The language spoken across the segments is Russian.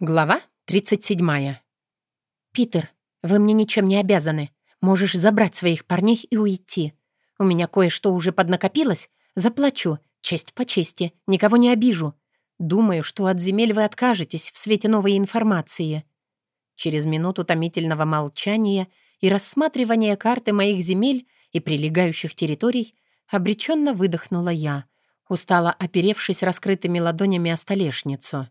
Глава 37. «Питер, вы мне ничем не обязаны. Можешь забрать своих парней и уйти. У меня кое-что уже поднакопилось. Заплачу. Честь по чести. Никого не обижу. Думаю, что от земель вы откажетесь в свете новой информации». Через минуту томительного молчания и рассматривания карты моих земель и прилегающих территорий обреченно выдохнула я, устало оперевшись раскрытыми ладонями о столешницу.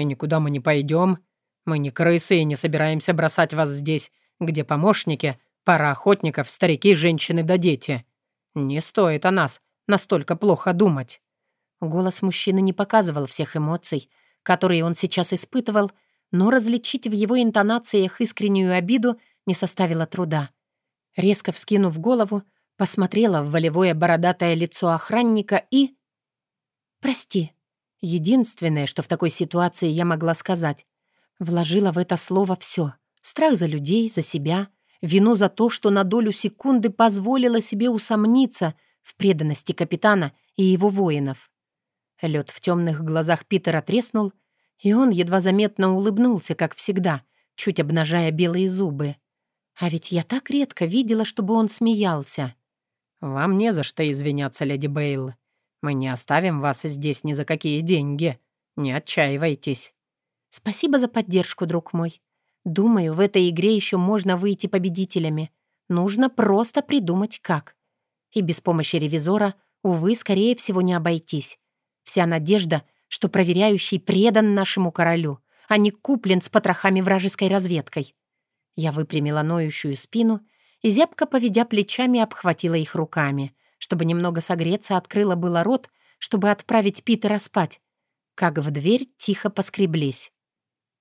И никуда мы не пойдем. Мы не крысы и не собираемся бросать вас здесь, где помощники, пара охотников, старики, женщины да дети. Не стоит о нас настолько плохо думать». Голос мужчины не показывал всех эмоций, которые он сейчас испытывал, но различить в его интонациях искреннюю обиду не составило труда. Резко вскинув голову, посмотрела в волевое бородатое лицо охранника и... «Прости», Единственное, что в такой ситуации я могла сказать. Вложила в это слово все. Страх за людей, за себя, вину за то, что на долю секунды позволила себе усомниться в преданности капитана и его воинов. Лед в темных глазах Питера треснул, и он едва заметно улыбнулся, как всегда, чуть обнажая белые зубы. А ведь я так редко видела, чтобы он смеялся. «Вам не за что извиняться, леди Бейл», мы не оставим вас здесь ни за какие деньги. Не отчаивайтесь». «Спасибо за поддержку, друг мой. Думаю, в этой игре еще можно выйти победителями. Нужно просто придумать, как. И без помощи ревизора, увы, скорее всего, не обойтись. Вся надежда, что проверяющий предан нашему королю, а не куплен с потрохами вражеской разведкой. Я выпрямила ноющую спину и, зябко поведя плечами, обхватила их руками — чтобы немного согреться, открыла было рот, чтобы отправить Питера спать. Как в дверь тихо поскреблись.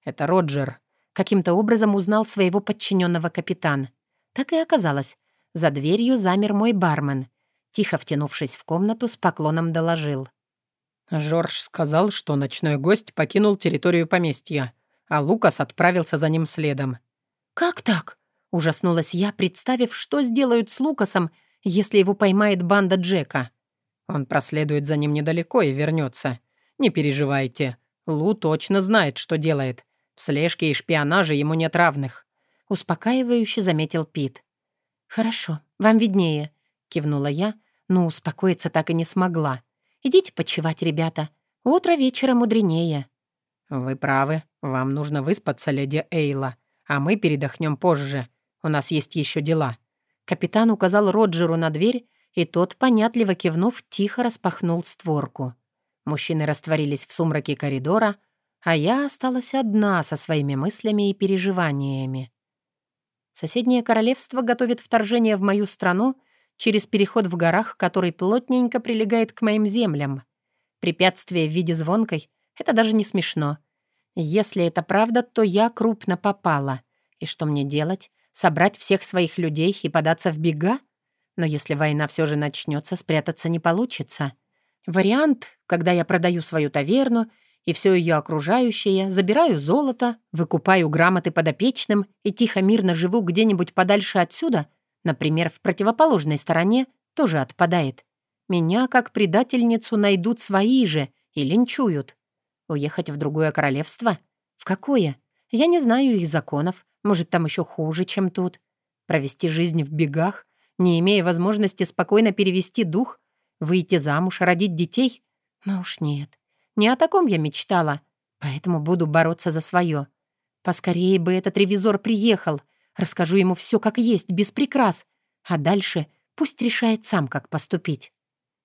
«Это Роджер», — каким-то образом узнал своего подчиненного капитан. Так и оказалось. За дверью замер мой бармен. Тихо втянувшись в комнату, с поклоном доложил. Жорж сказал, что ночной гость покинул территорию поместья, а Лукас отправился за ним следом. «Как так?» — ужаснулась я, представив, что сделают с Лукасом, если его поймает банда Джека. Он проследует за ним недалеко и вернется. Не переживайте. Лу точно знает, что делает. В слежке и шпионаже ему нет равных. Успокаивающе заметил Пит. «Хорошо, вам виднее», — кивнула я, но успокоиться так и не смогла. «Идите почевать, ребята. Утро вечера мудренее». «Вы правы. Вам нужно выспаться, леди Эйла, а мы передохнем позже. У нас есть еще дела. Капитан указал Роджеру на дверь, и тот, понятливо кивнув, тихо распахнул створку. Мужчины растворились в сумраке коридора, а я осталась одна со своими мыслями и переживаниями. Соседнее королевство готовит вторжение в мою страну через переход в горах, который плотненько прилегает к моим землям. Препятствие в виде звонкой — это даже не смешно. Если это правда, то я крупно попала. И что мне делать? Собрать всех своих людей и податься в бега? Но если война все же начнется, спрятаться не получится. Вариант, когда я продаю свою таверну и все ее окружающее, забираю золото, выкупаю грамоты подопечным и тихо-мирно живу где-нибудь подальше отсюда, например, в противоположной стороне, тоже отпадает. Меня, как предательницу, найдут свои же и линчуют. Уехать в другое королевство? В какое? Я не знаю их законов, может, там еще хуже, чем тут. Провести жизнь в бегах, не имея возможности спокойно перевести дух, выйти замуж, родить детей? Ну уж нет. Не о таком я мечтала, поэтому буду бороться за свое. Поскорее бы этот ревизор приехал. Расскажу ему все как есть, без прикрас. А дальше пусть решает сам, как поступить.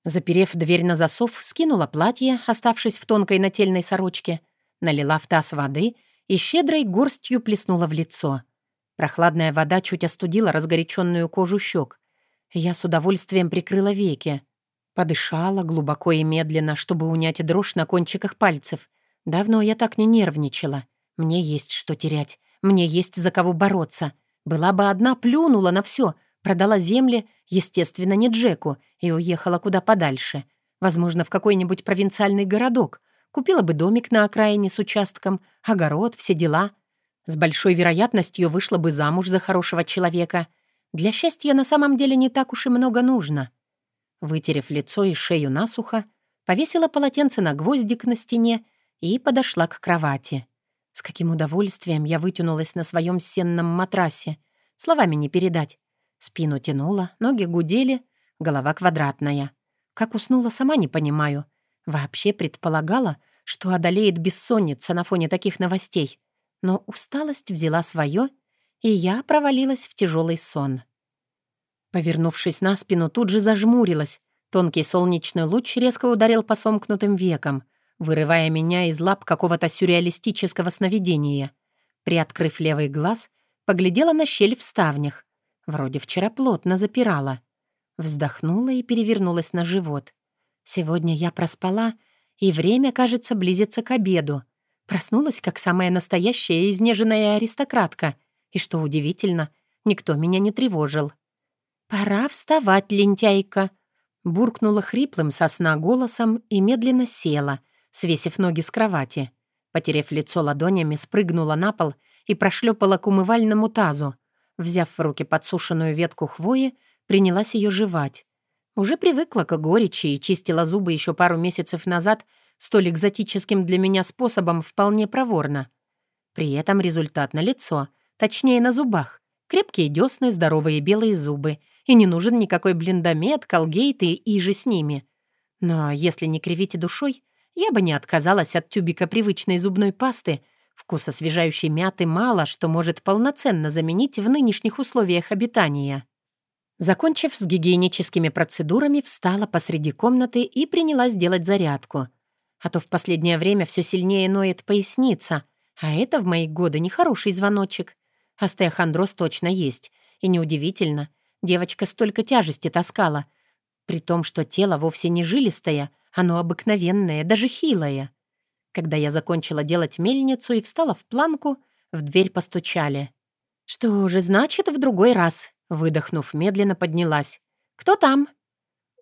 Заперев дверь на засов, скинула платье, оставшись в тонкой нательной сорочке, налила в таз воды и щедрой горстью плеснула в лицо. Прохладная вода чуть остудила разгоряченную кожу щек. Я с удовольствием прикрыла веки. Подышала глубоко и медленно, чтобы унять дрожь на кончиках пальцев. Давно я так не нервничала. Мне есть что терять. Мне есть за кого бороться. Была бы одна, плюнула на все, продала земли, естественно, не Джеку, и уехала куда подальше. Возможно, в какой-нибудь провинциальный городок, Купила бы домик на окраине с участком, огород, все дела. С большой вероятностью вышла бы замуж за хорошего человека. Для счастья на самом деле не так уж и много нужно. Вытерев лицо и шею насухо, повесила полотенце на гвоздик на стене и подошла к кровати. С каким удовольствием я вытянулась на своем сенном матрасе. Словами не передать. Спину тянула, ноги гудели, голова квадратная. Как уснула, сама не понимаю. Вообще предполагала, что одолеет бессонница на фоне таких новостей. Но усталость взяла свое, и я провалилась в тяжелый сон. Повернувшись на спину, тут же зажмурилась. Тонкий солнечный луч резко ударил по сомкнутым векам, вырывая меня из лап какого-то сюрреалистического сновидения. Приоткрыв левый глаз, поглядела на щель в ставнях. Вроде вчера плотно запирала. Вздохнула и перевернулась на живот. Сегодня я проспала, и время, кажется, близится к обеду. Проснулась, как самая настоящая изнеженная аристократка. И что удивительно, никто меня не тревожил. «Пора вставать, лентяйка!» Буркнула хриплым сосна голосом и медленно села, свесив ноги с кровати. Потерев лицо ладонями, спрыгнула на пол и прошлепала к умывальному тазу. Взяв в руки подсушенную ветку хвои, принялась ее жевать. Уже привыкла к горечи и чистила зубы еще пару месяцев назад столь экзотическим для меня способом вполне проворно. При этом результат на лицо, точнее на зубах. Крепкие десны, здоровые белые зубы. И не нужен никакой блиндомет, колгейт и иже с ними. Но если не кривите душой, я бы не отказалась от тюбика привычной зубной пасты. Вкус освежающей мяты мало, что может полноценно заменить в нынешних условиях обитания. Закончив с гигиеническими процедурами, встала посреди комнаты и принялась делать зарядку. А то в последнее время все сильнее ноет поясница, а это в мои годы нехороший звоночек. Остеохондроз точно есть. И неудивительно, девочка столько тяжести таскала, при том, что тело вовсе не жилистое, оно обыкновенное, даже хилое. Когда я закончила делать мельницу и встала в планку, в дверь постучали. «Что же, значит, в другой раз», Выдохнув, медленно поднялась. «Кто там?»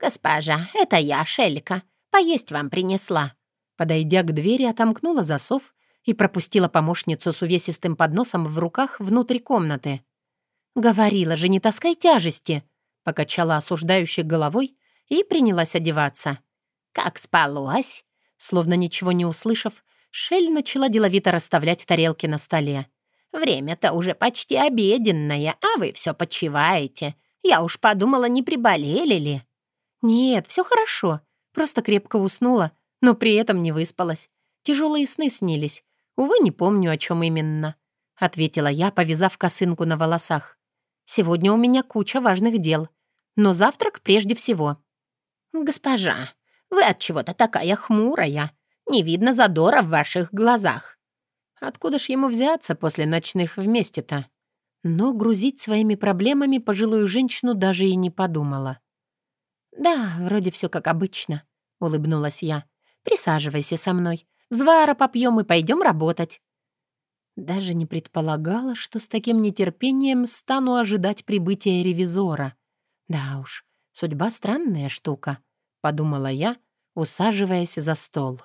«Госпожа, это я, Шелька. Поесть вам принесла». Подойдя к двери, отомкнула засов и пропустила помощницу с увесистым подносом в руках внутрь комнаты. «Говорила же, не таскай тяжести!» Покачала осуждающей головой и принялась одеваться. «Как спалось?» Словно ничего не услышав, Шель начала деловито расставлять тарелки на столе. Время-то уже почти обеденное, а вы все почиваете. Я уж подумала, не приболели ли». «Нет, все хорошо. Просто крепко уснула, но при этом не выспалась. Тяжелые сны снились. Увы, не помню, о чем именно», — ответила я, повязав косынку на волосах. «Сегодня у меня куча важных дел, но завтрак прежде всего». «Госпожа, вы от чего то такая хмурая. Не видно задора в ваших глазах. Откуда ж ему взяться после ночных вместе-то? Но грузить своими проблемами пожилую женщину даже и не подумала. «Да, вроде все как обычно», — улыбнулась я. «Присаживайся со мной. Взвара попьем и пойдем работать». Даже не предполагала, что с таким нетерпением стану ожидать прибытия ревизора. Да уж, судьба странная штука, — подумала я, усаживаясь за стол.